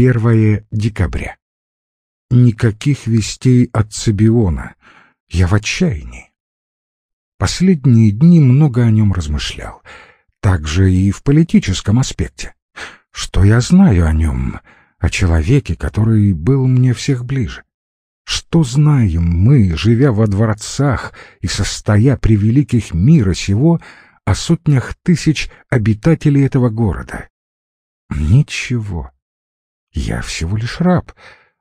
1 декабря. Никаких вестей от Цибиона. Я в отчаянии. Последние дни много о нем размышлял. Также и в политическом аспекте. Что я знаю о нем, о человеке, который был мне всех ближе? Что знаем мы, живя во дворцах и состоя при великих мира сего, о сотнях тысяч обитателей этого города? Ничего. Я всего лишь раб,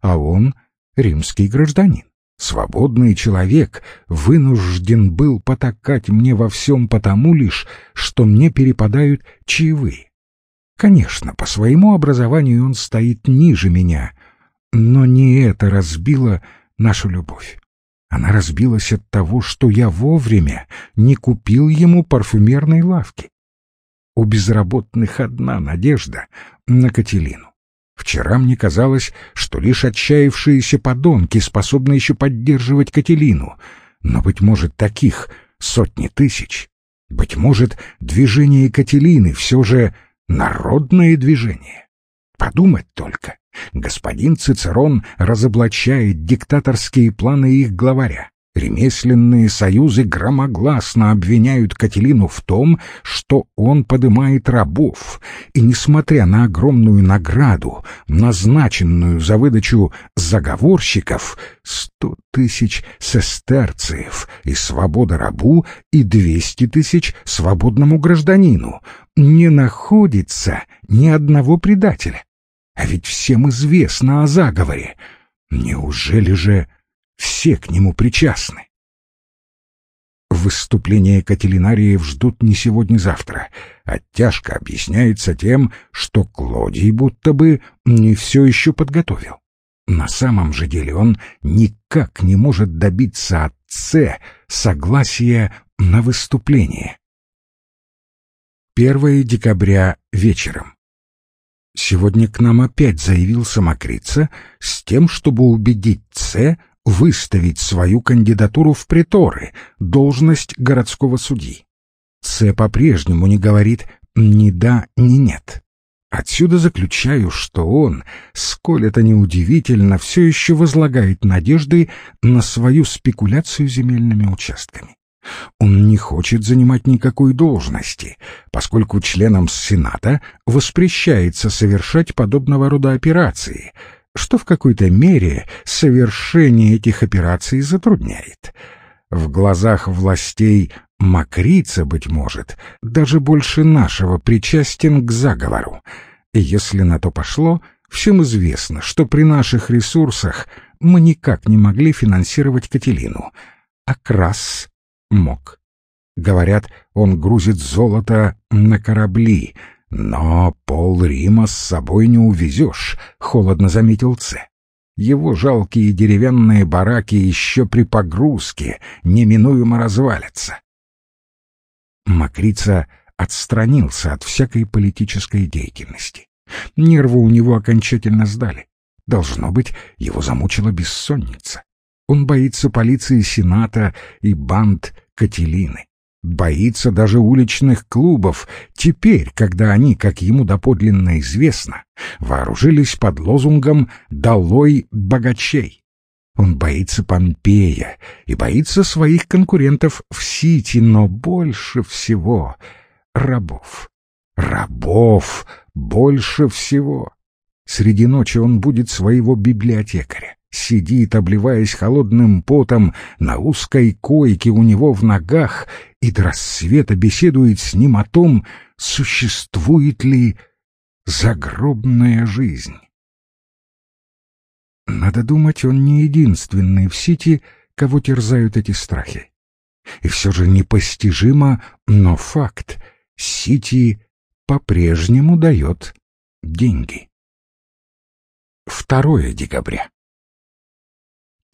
а он — римский гражданин. Свободный человек вынужден был потакать мне во всем потому лишь, что мне перепадают чаевые. Конечно, по своему образованию он стоит ниже меня, но не это разбило нашу любовь. Она разбилась от того, что я вовремя не купил ему парфюмерной лавки. У безработных одна надежда на Кателину. Вчера мне казалось, что лишь отчаявшиеся подонки способны еще поддерживать Кателину, но, быть может, таких сотни тысяч. Быть может, движение Кателины все же народное движение. Подумать только, господин Цицерон разоблачает диктаторские планы их главаря. Ремесленные союзы громогласно обвиняют Кателину в том, что он подымает рабов, и, несмотря на огромную награду, назначенную за выдачу заговорщиков, сто тысяч сестерциев и свобода рабу и двести тысяч свободному гражданину, не находится ни одного предателя. А ведь всем известно о заговоре. Неужели же все к нему причастны? Выступление Кателинариев ждут не сегодня-завтра. Оттяжка объясняется тем, что Клодий будто бы не все еще подготовил. На самом же деле он никак не может добиться от С согласия на выступление. 1 декабря вечером. Сегодня к нам опять заявился Макрица с тем, чтобы убедить Ц выставить свою кандидатуру в приторы, должность городского судьи. Ц по-прежнему не говорит ни да, ни нет. Отсюда заключаю, что он, сколь это неудивительно, все еще возлагает надежды на свою спекуляцию земельными участками. Он не хочет занимать никакой должности, поскольку членам Сената воспрещается совершать подобного рода операции, что в какой-то мере совершение этих операций затрудняет. В глазах властей Макрица, быть может, даже больше нашего причастен к заговору. И если на то пошло, всем известно, что при наших ресурсах мы никак не могли финансировать Кателину, а Крас мог. Говорят, он грузит золото на корабли, но пол Рима с собой не увезешь, — холодно заметил Ц. Его жалкие деревянные бараки еще при погрузке неминуемо развалятся. Макрица отстранился от всякой политической деятельности. Нервы у него окончательно сдали. Должно быть, его замучила бессонница. Он боится полиции Сената и банд Кателины. Боится даже уличных клубов, теперь, когда они, как ему доподлинно известно, вооружились под лозунгом «Долой богачей». Он боится Помпея и боится своих конкурентов в Сити, но больше всего рабов. Рабов больше всего. Среди ночи он будет своего библиотекаря сидит, обливаясь холодным потом на узкой койке у него в ногах и до рассвета беседует с ним о том, существует ли загробная жизнь. Надо думать, он не единственный в Сити, кого терзают эти страхи. И все же непостижимо, но факт — Сити по-прежнему дает деньги. 2 декабря.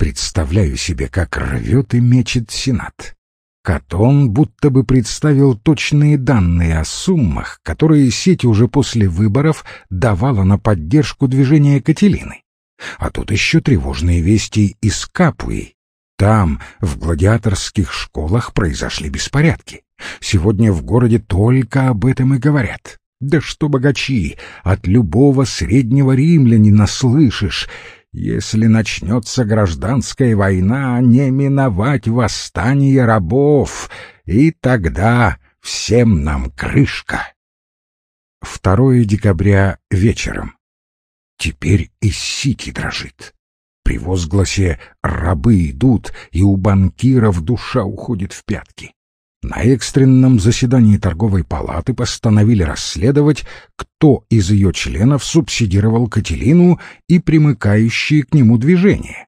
Представляю себе, как рвет и мечет Сенат. Катон будто бы представил точные данные о суммах, которые сеть уже после выборов давала на поддержку движения Кателины. А тут еще тревожные вести из Капуи. Там, в гладиаторских школах, произошли беспорядки. Сегодня в городе только об этом и говорят. Да что богачи, от любого среднего римлянина слышишь. Если начнется гражданская война, не миновать восстание рабов, и тогда всем нам крышка. 2 декабря вечером. Теперь и Сити дрожит. При возгласе «рабы идут», и у банкиров душа уходит в пятки. На экстренном заседании торговой палаты постановили расследовать, кто из ее членов субсидировал Кателину и примыкающие к нему движения.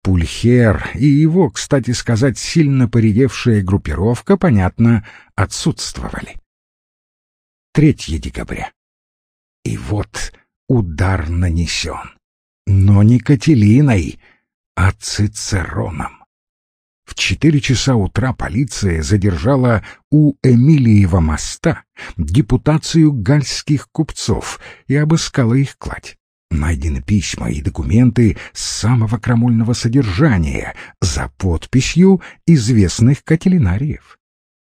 Пульхер и его, кстати сказать, сильно поредевшая группировка, понятно, отсутствовали. 3 декабря. И вот удар нанесен. Но не Кателиной, а Цицероном. В четыре часа утра полиция задержала у Эмилиева моста депутацию гальских купцов и обыскала их кладь. Найдены письма и документы самого крамольного содержания за подписью известных кателинариев.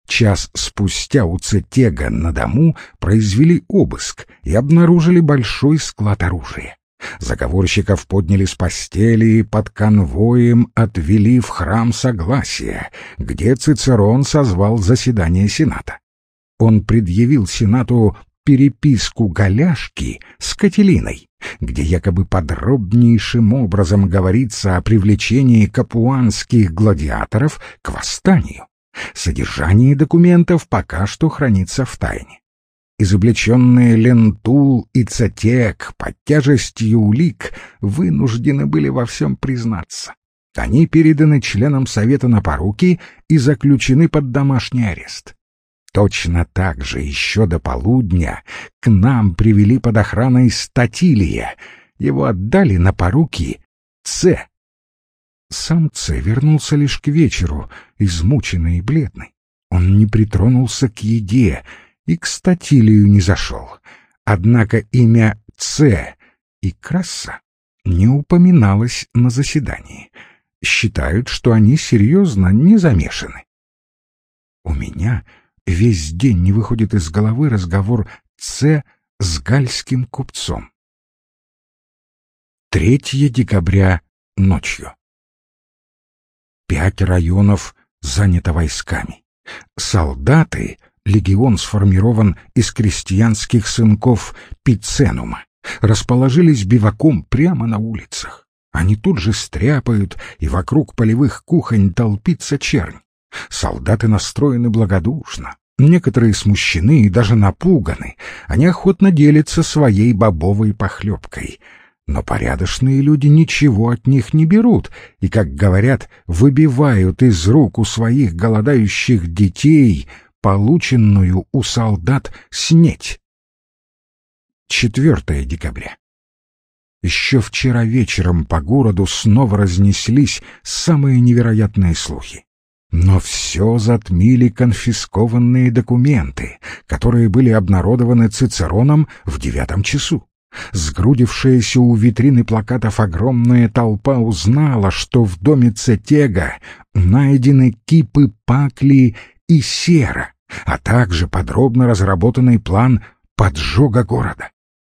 Час спустя у Цетега на дому произвели обыск и обнаружили большой склад оружия. Заговорщиков подняли с постели и под конвоем отвели в храм Согласия, где Цицерон созвал заседание Сената. Он предъявил Сенату переписку Голяшки с Кателиной, где якобы подробнейшим образом говорится о привлечении капуанских гладиаторов к восстанию. Содержание документов пока что хранится в тайне изобличенные Лентул и Цатек под тяжестью улик вынуждены были во всем признаться. Они переданы членам Совета на поруки и заключены под домашний арест. Точно так же еще до полудня к нам привели под охраной Статилия. Его отдали на поруки Ц. Сам Ц вернулся лишь к вечеру, измученный и бледный. Он не притронулся к еде, и к статилию не зашел. Однако имя Ц и Краса не упоминалось на заседании. Считают, что они серьезно не замешаны. У меня весь день не выходит из головы разговор Ц с гальским купцом. 3 декабря ночью. Пять районов занято войсками. Солдаты легион сформирован из крестьянских сынков Пиценума, расположились биваком прямо на улицах. Они тут же стряпают, и вокруг полевых кухонь толпится чернь. Солдаты настроены благодушно, некоторые смущены и даже напуганы, они охотно делятся своей бобовой похлебкой. Но порядочные люди ничего от них не берут и, как говорят, выбивают из рук у своих голодающих детей полученную у солдат снеть. 4 декабря. Еще вчера вечером по городу снова разнеслись самые невероятные слухи. Но все затмили конфискованные документы, которые были обнародованы Цицероном в девятом часу. Сгрудившаяся у витрины плакатов огромная толпа узнала, что в доме Цетега найдены кипы пакли и сера, а также подробно разработанный план поджога города.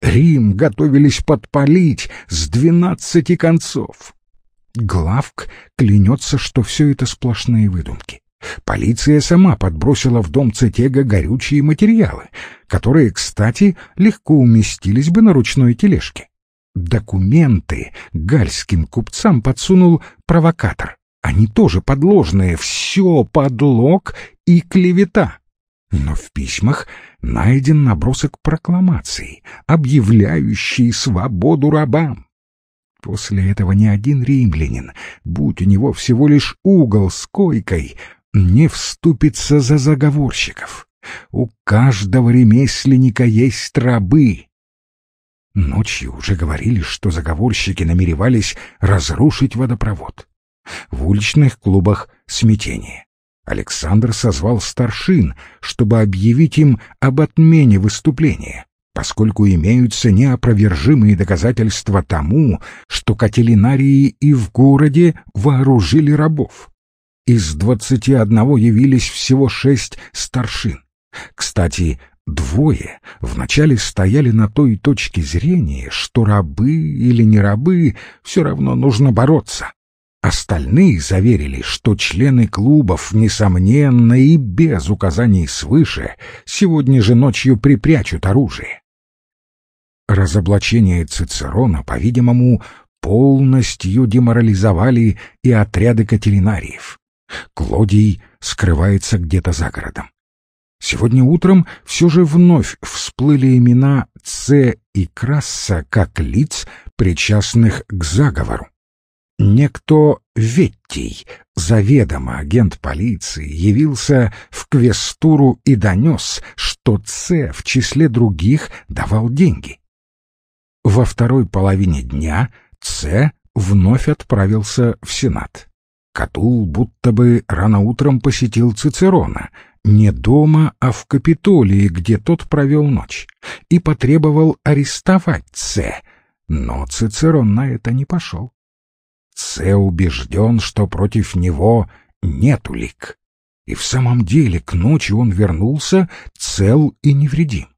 Рим готовились подпалить с двенадцати концов. Главк клянется, что все это сплошные выдумки. Полиция сама подбросила в дом Цетега горючие материалы, которые, кстати, легко уместились бы на ручной тележке. Документы гальским купцам подсунул провокатор. Они тоже подложные, все подлог и клевета. Но в письмах найден набросок прокламации, объявляющий свободу рабам. После этого ни один римлянин, будь у него всего лишь угол с койкой, не вступится за заговорщиков. У каждого ремесленника есть рабы. Ночью уже говорили, что заговорщики намеревались разрушить водопровод. В уличных клубах смятение. Александр созвал старшин, чтобы объявить им об отмене выступления, поскольку имеются неопровержимые доказательства тому, что кателинарии и в городе вооружили рабов. Из двадцати одного явились всего шесть старшин. Кстати, Двое вначале стояли на той точке зрения, что рабы или не рабы, все равно нужно бороться. Остальные заверили, что члены клубов, несомненно и без указаний свыше, сегодня же ночью припрячут оружие. Разоблачение Цицерона, по-видимому, полностью деморализовали и отряды катеринариев. Клодий скрывается где-то за городом. Сегодня утром все же вновь всплыли имена Ц и Красса как лиц, причастных к заговору. Некто Веттий, заведомо агент полиции, явился в Квестуру и донес, что Ц в числе других давал деньги. Во второй половине дня Ц вновь отправился в Сенат. Катул будто бы рано утром посетил Цицерона, не дома, а в Капитолии, где тот провел ночь, и потребовал арестовать Ц, но Цицерон на это не пошел. Ц убежден, что против него нет улик. И в самом деле к ночи он вернулся цел и невредим.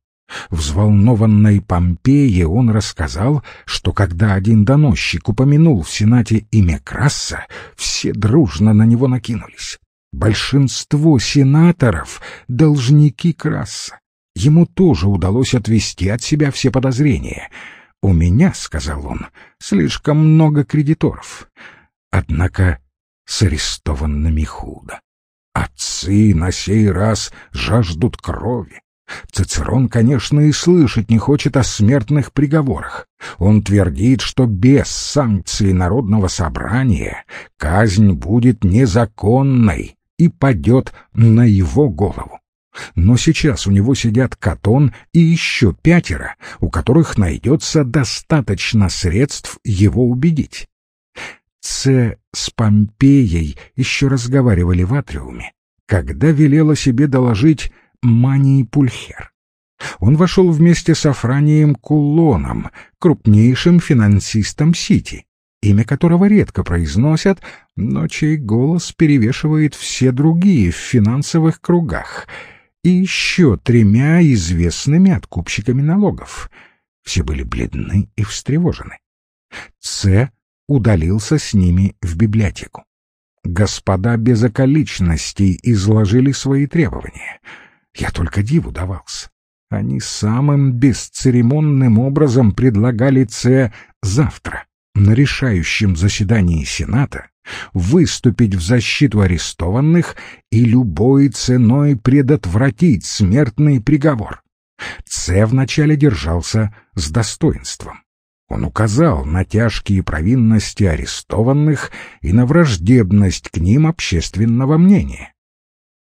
Взволнованной Помпее он рассказал, что когда один доносчик упомянул в Сенате имя Краса, все дружно на него накинулись. Большинство сенаторов — должники Краса. Ему тоже удалось отвести от себя все подозрения. «У меня, — сказал он, — слишком много кредиторов. Однако с арестованными худо. Отцы на сей раз жаждут крови. Цицерон, конечно, и слышать не хочет о смертных приговорах. Он твердит, что без санкции народного собрания казнь будет незаконной и падет на его голову. Но сейчас у него сидят Катон и еще пятеро, у которых найдется достаточно средств его убедить. Ц с Помпеей еще разговаривали в атриуме, когда велела себе доложить Маний Пульхер. Он вошел вместе с Афранием Кулоном, крупнейшим финансистом Сити, имя которого редко произносят, но чей голос перевешивает все другие в финансовых кругах, и еще тремя известными откупщиками налогов. Все были бледны и встревожены. Ц удалился с ними в библиотеку. Господа без околичностей изложили свои требования — я только диву давался. Они самым бесцеремонным образом предлагали Ц завтра, на решающем заседании Сената, выступить в защиту арестованных и любой ценой предотвратить смертный приговор. Ц вначале держался с достоинством. Он указал на тяжкие провинности арестованных и на враждебность к ним общественного мнения.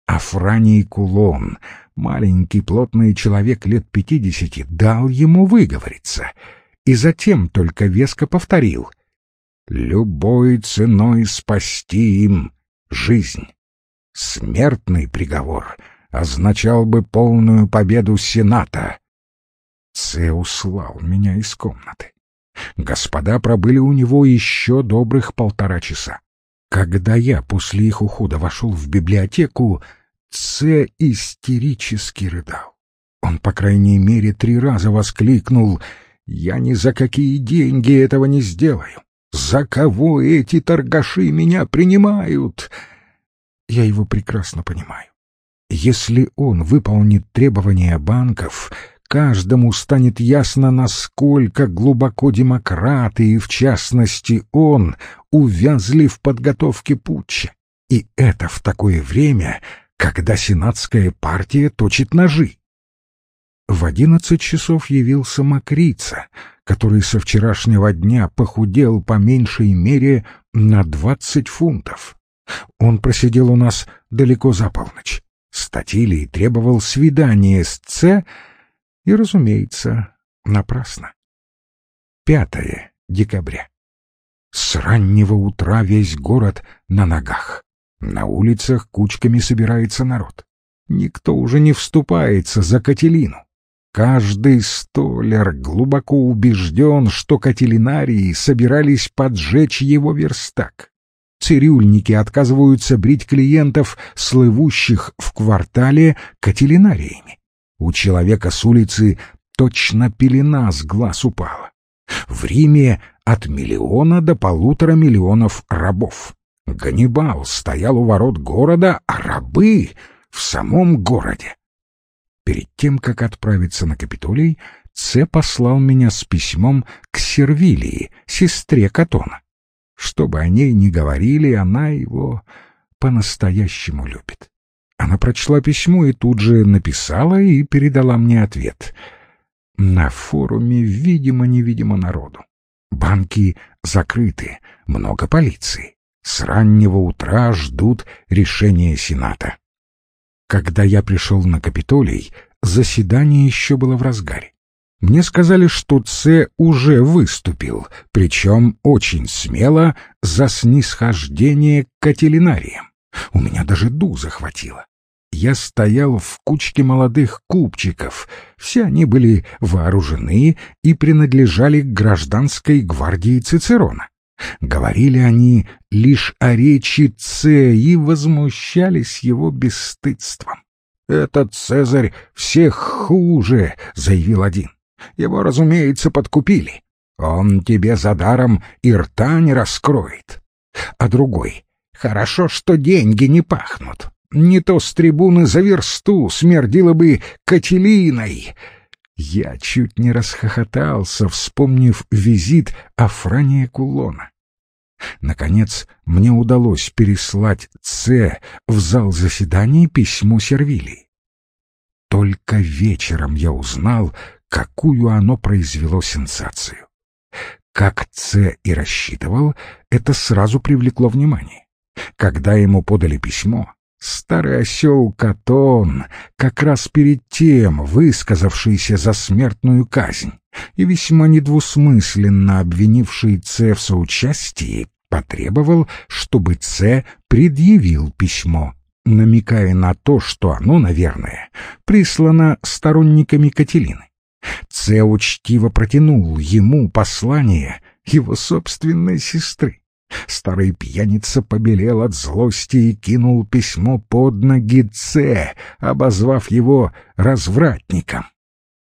Афраний Кулон — маленький плотный человек лет пятидесяти дал ему выговориться и затем только веско повторил «Любой ценой спасти им жизнь». Смертный приговор означал бы полную победу Сената. Це услал меня из комнаты. Господа пробыли у него еще добрых полтора часа. Когда я после их ухода вошел в библиотеку, Ц истерически рыдал. Он, по крайней мере, три раза воскликнул «Я ни за какие деньги этого не сделаю! За кого эти торгаши меня принимают?» Я его прекрасно понимаю. Если он выполнит требования банков, каждому станет ясно, насколько глубоко демократы, и в частности он, увязли в подготовке путча. И это в такое время, когда сенатская партия точит ножи. В одиннадцать часов явился Макрица, который со вчерашнего дня похудел по меньшей мере на двадцать фунтов. Он просидел у нас далеко за полночь. Статилий требовал свидания с Ц, и, разумеется, напрасно. Пятое декабря. С раннего утра весь город на ногах. На улицах кучками собирается народ. Никто уже не вступается за Кателину. Каждый столер глубоко убежден, что кателинарии собирались поджечь его верстак. Цирюльники отказываются брить клиентов, слывущих в квартале кателинариями. У человека с улицы точно пелена с глаз упала. В Риме от миллиона до полутора миллионов рабов. Ганнибал стоял у ворот города, а рабы в самом городе. Перед тем, как отправиться на Капитолий, Це послал меня с письмом к Сервилии, сестре Катона. Что бы о ней ни говорили, она его по-настоящему любит. Она прочла письмо и тут же написала и передала мне ответ. На форуме видимо-невидимо народу. Банки закрыты, много полиции. С раннего утра ждут решения Сената. Когда я пришел на Капитолий, заседание еще было в разгаре. Мне сказали, что Ц уже выступил, причем очень смело за снисхождение к кателинариям. У меня даже дух захватило. Я стоял в кучке молодых купчиков, все они были вооружены и принадлежали к гражданской гвардии Цицерона. Говорили они лишь о речи Ц и возмущались его бесстыдством. «Этот Цезарь всех хуже», — заявил один. «Его, разумеется, подкупили. Он тебе за даром и рта не раскроет». А другой «Хорошо, что деньги не пахнут. Не то с трибуны за версту смердило бы Кателиной». Я чуть не расхохотался, вспомнив визит Афрания Кулона. Наконец, мне удалось переслать Ц в зал заседаний письмо Сервилии. Только вечером я узнал, какую оно произвело сенсацию. Как Ц и рассчитывал, это сразу привлекло внимание. Когда ему подали письмо, старый осел Катон, как раз перед тем высказавшийся за смертную казнь и весьма недвусмысленно обвинивший Ц в соучастии, потребовал, чтобы Ц предъявил письмо, намекая на то, что оно, наверное, прислано сторонниками Кателины. Ц учтиво протянул ему послание его собственной сестры. Старый пьяница побелел от злости и кинул письмо под ноги Ц, обозвав его развратником.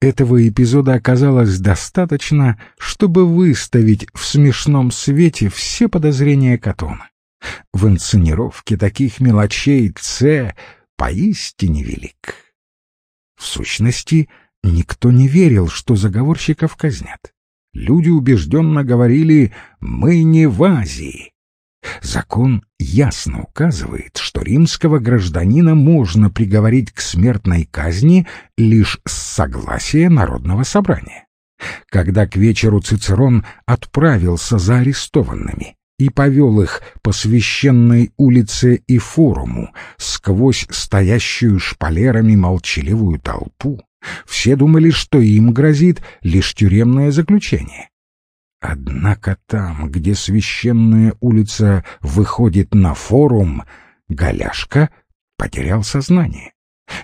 Этого эпизода оказалось достаточно, чтобы выставить в смешном свете все подозрения Катона. В инсценировке таких мелочей Ц поистине велик. В сущности, никто не верил, что заговорщиков казнят. Люди убежденно говорили «мы не в Азии». Закон ясно указывает, что римского гражданина можно приговорить к смертной казни лишь с согласия народного собрания. Когда к вечеру Цицерон отправился за арестованными и повел их по священной улице и форуму сквозь стоящую шпалерами молчаливую толпу, все думали, что им грозит лишь тюремное заключение. Однако там, где священная улица выходит на форум, Голяшка потерял сознание.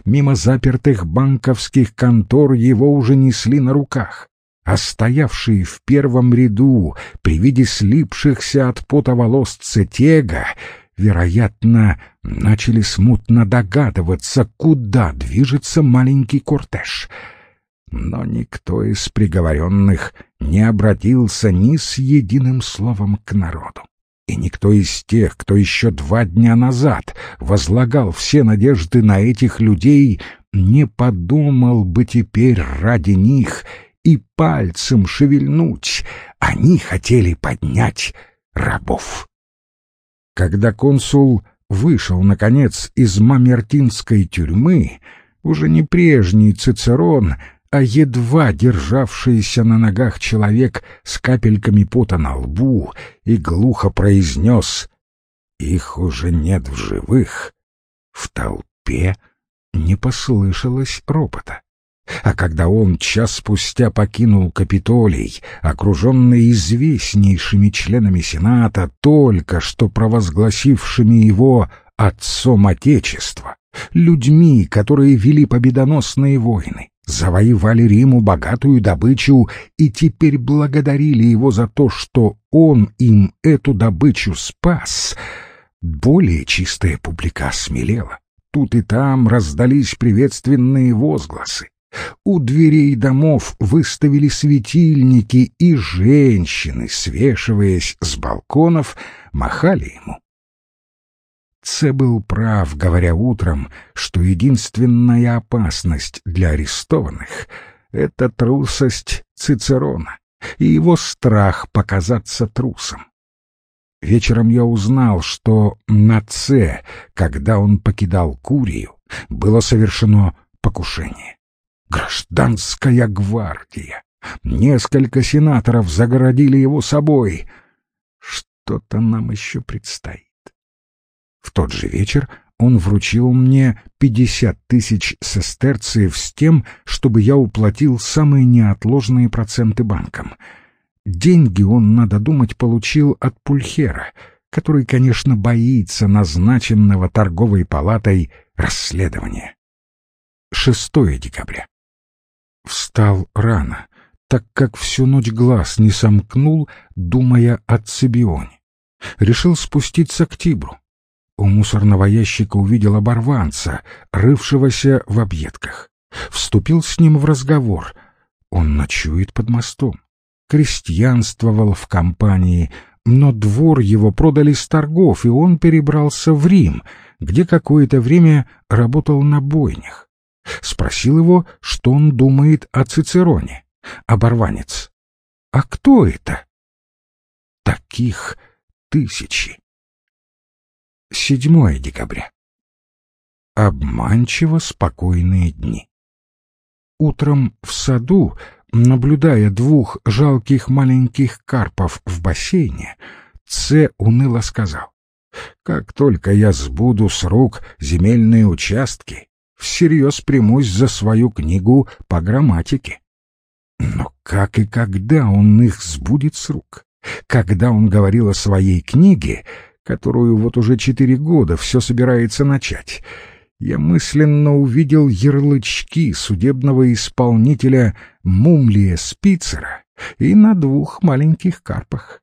Мимо запертых банковских контор его уже несли на руках, а стоявшие в первом ряду при виде слипшихся от пота волос цетега, вероятно, начали смутно догадываться, куда движется маленький кортеж — но никто из приговоренных не обратился ни с единым словом к народу. И никто из тех, кто еще два дня назад возлагал все надежды на этих людей, не подумал бы теперь ради них и пальцем шевельнуть. Они хотели поднять рабов. Когда консул вышел, наконец, из мамертинской тюрьмы, уже не прежний Цицерон, а едва державшийся на ногах человек с капельками пота на лбу и глухо произнес «Их уже нет в живых», в толпе не послышалось ропота. А когда он час спустя покинул Капитолий, окруженный известнейшими членами Сената, только что провозгласившими его отцом Отечества, людьми, которые вели победоносные войны, завоевали Риму богатую добычу и теперь благодарили его за то, что он им эту добычу спас, более чистая публика смелела. Тут и там раздались приветственные возгласы. У дверей домов выставили светильники, и женщины, свешиваясь с балконов, махали ему. Це был прав, говоря утром, что единственная опасность для арестованных — это трусость Цицерона и его страх показаться трусом. Вечером я узнал, что на Це, когда он покидал Курию, было совершено покушение. Гражданская гвардия. Несколько сенаторов загородили его собой. Что-то нам еще предстоит. В тот же вечер он вручил мне пятьдесят тысяч сестерциев с тем, чтобы я уплатил самые неотложные проценты банкам. Деньги он, надо думать, получил от Пульхера, который, конечно, боится назначенного торговой палатой расследования. 6 декабря. Встал рано, так как всю ночь глаз не сомкнул, думая о Цибионе. Решил спуститься к Тибру у мусорного ящика увидел оборванца, рывшегося в объедках. Вступил с ним в разговор. Он ночует под мостом. Крестьянствовал в компании, но двор его продали с торгов, и он перебрался в Рим, где какое-то время работал на бойнях. Спросил его, что он думает о Цицероне. Оборванец. «А кто это?» «Таких тысячи». 7 декабря. Обманчиво спокойные дни. Утром в саду, наблюдая двух жалких маленьких карпов в бассейне, Ц уныло сказал, «Как только я сбуду с рук земельные участки, всерьез примусь за свою книгу по грамматике». Но как и когда он их сбудет с рук? Когда он говорил о своей книге, которую вот уже четыре года все собирается начать, я мысленно увидел ярлычки судебного исполнителя Мумлия Спицера и на двух маленьких карпах.